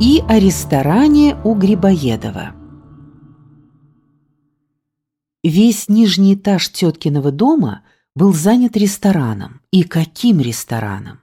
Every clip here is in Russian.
и о ресторане у Грибоедова. Весь нижний этаж теткиного дома был занят рестораном. И каким рестораном?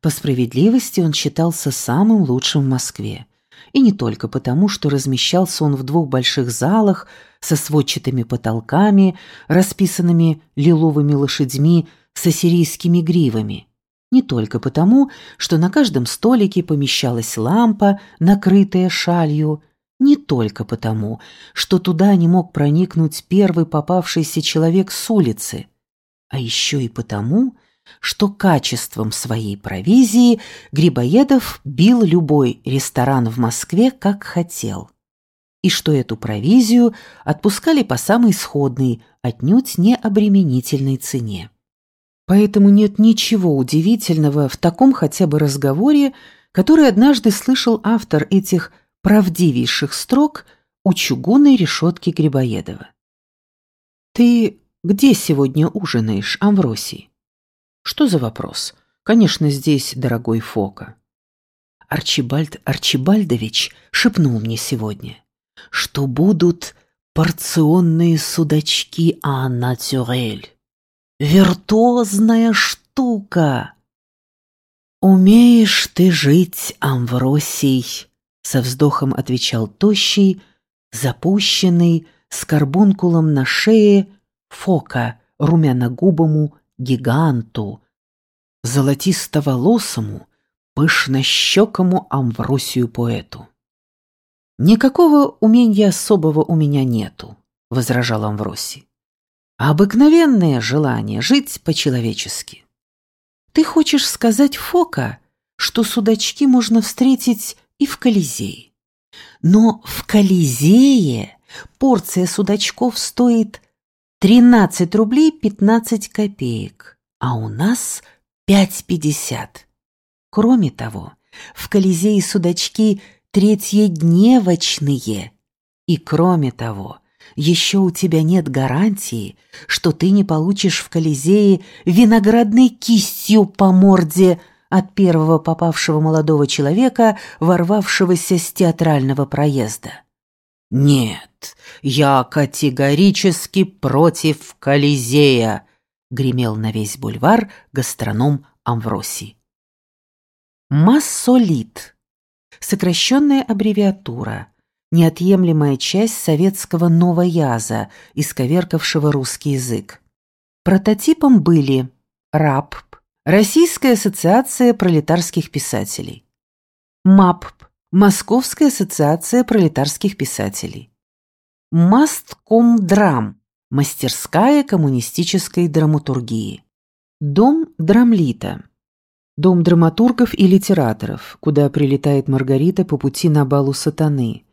По справедливости он считался самым лучшим в Москве. И не только потому, что размещался он в двух больших залах со сводчатыми потолками, расписанными лиловыми лошадьми с ассирийскими гривами. Не только потому, что на каждом столике помещалась лампа, накрытая шалью, не только потому, что туда не мог проникнуть первый попавшийся человек с улицы, а еще и потому, что качеством своей провизии Грибоедов бил любой ресторан в Москве как хотел, и что эту провизию отпускали по самой сходной, отнюдь не обременительной цене. Поэтому нет ничего удивительного в таком хотя бы разговоре, который однажды слышал автор этих правдивейших строк у чугунной решетки Грибоедова. «Ты где сегодня ужинаешь, Амвросий?» «Что за вопрос? Конечно, здесь, дорогой Фока». Арчибальд Арчибальдович шепнул мне сегодня, что будут порционные судачки а натюрель. Виртуозная штука. «Умеешь ты жить, Амвросий», — со вздохом отвечал тощий, запущенный, с карбункулом на шее, Фока, румяногубому гиганту, золотисто-волосому, пышнощекому Амвросию поэту. «Никакого умения особого у меня нету», — возражал Амвросий. «А обыкновенное желание жить по-человечески». «Ты хочешь сказать, Фока, что судачки можно встретить и в Колизее? Но в Колизее порция судачков стоит 13 рублей 15 копеек, а у нас 5,50. Кроме того, в Колизее судачки третьедневочные. И кроме того, еще у тебя нет гарантии, что ты не получишь в Колизее виноградной кистью по морде от первого попавшего молодого человека, ворвавшегося с театрального проезда. «Нет, я категорически против Колизея», — гремел на весь бульвар гастроном Амвросий. Массолит. Сокращенная аббревиатура. Неотъемлемая часть советского новояза, исковеркавшего русский язык. Прототипом были РАПП, Российская ассоциация пролетарских писателей, МАПП, Московская ассоциация пролетарских писателей. Масткомдрам. Мастерская коммунистической драматургии. Дом драмлита. Дом драматургов и литераторов, куда прилетает Маргарита по пути на балу сатаны.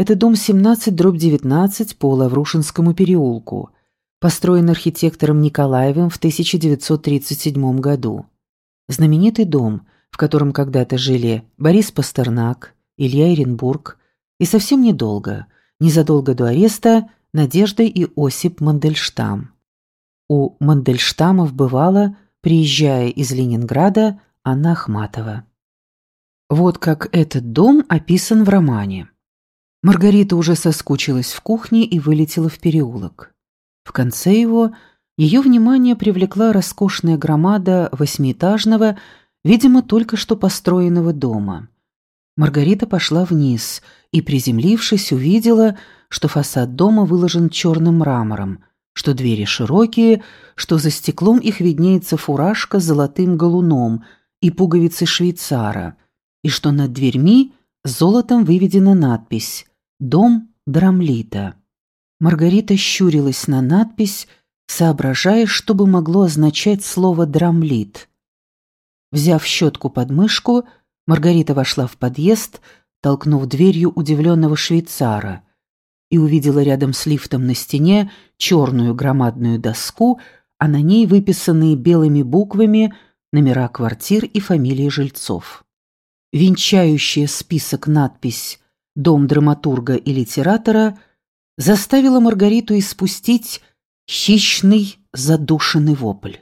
Это дом 17 дробь 19 по Лаврушинскому переулку, построен архитектором Николаевым в 1937 году. Знаменитый дом, в котором когда-то жили Борис Пастернак, Илья Иренбург, и совсем недолго, незадолго до ареста, Надежда и Осип Мандельштам. У Мандельштамов бывала, приезжая из Ленинграда, Анна Ахматова. Вот как этот дом описан в романе. Маргарита уже соскучилась в кухне и вылетела в переулок. В конце его ее внимание привлекла роскошная громада восьмиэтажного, видимо, только что построенного дома – Маргарита пошла вниз и, приземлившись, увидела, что фасад дома выложен черным мрамором, что двери широкие, что за стеклом их виднеется фуражка с золотым галуном и пуговицы швейцара, и что над дверьми золотом выведена надпись «Дом Драмлита». Маргарита щурилась на надпись, соображая, что бы могло означать слово «драмлит». Взяв щетку под мышку, Маргарита вошла в подъезд, толкнув дверью удивленного швейцара, и увидела рядом с лифтом на стене черную громадную доску, а на ней выписанные белыми буквами номера квартир и фамилии жильцов. Венчающая список надпись дом драматурга и литератора, заставила Маргариту испустить хищный задушенный вопль.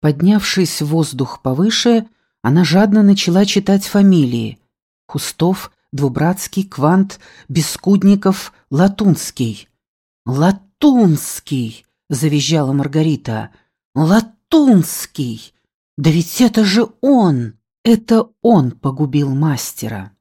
Поднявшись в воздух повыше, она жадно начала читать фамилии – Хустов, Двубратский, Квант, Бескудников, Латунский. «Латунский!» – завизжала Маргарита. «Латунский! Да ведь это же он! Это он погубил мастера!»